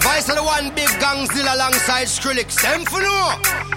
Vice of the one big Gongzilla alongside Skrillex. Them for no.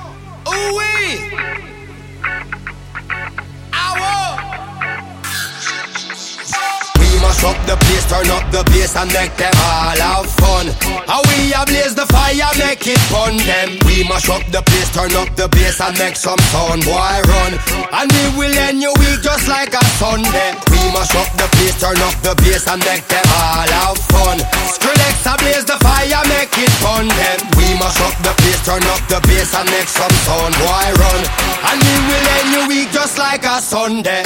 Up the place, turn up the bass and make them all have fun. How we blaze the fire, make it fun them. We mash up the place, turn up the bass and make some sound, boy run. And we will end your week just like a Sunday. We mash up the place, turn up the bass and make them all have fun. Skrillex blaze the fire, make it fun them. We mash up the place, turn up the bass and make some sound, boy run. And we will end your week just like a Sunday.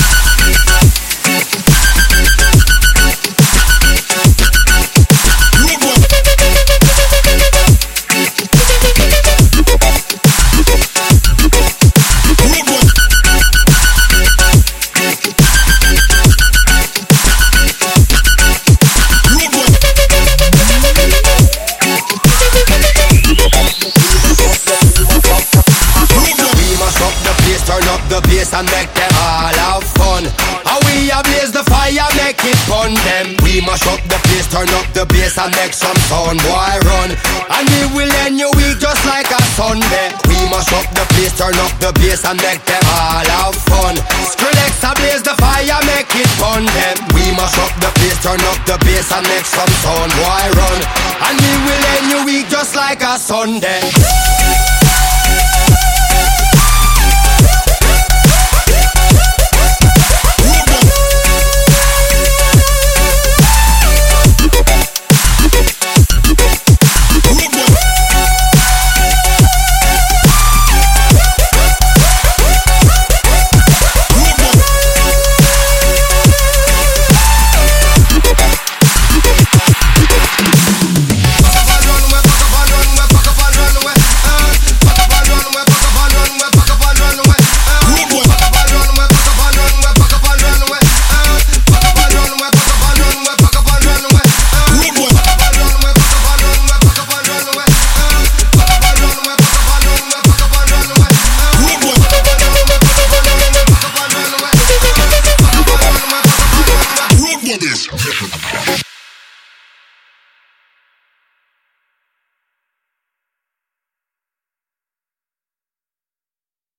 we blaze the fire, make it fun them. We mash up the place, turn up the bass and make some sound, boy run. And we will end your week just like a Sunday. We mash up the place, turn up the bass and make them all have fun. Skrillex blaze the fire, make it fun them. We mash up the place, turn up the bass and make some sound, boy run. And we will end your week just like a Sunday.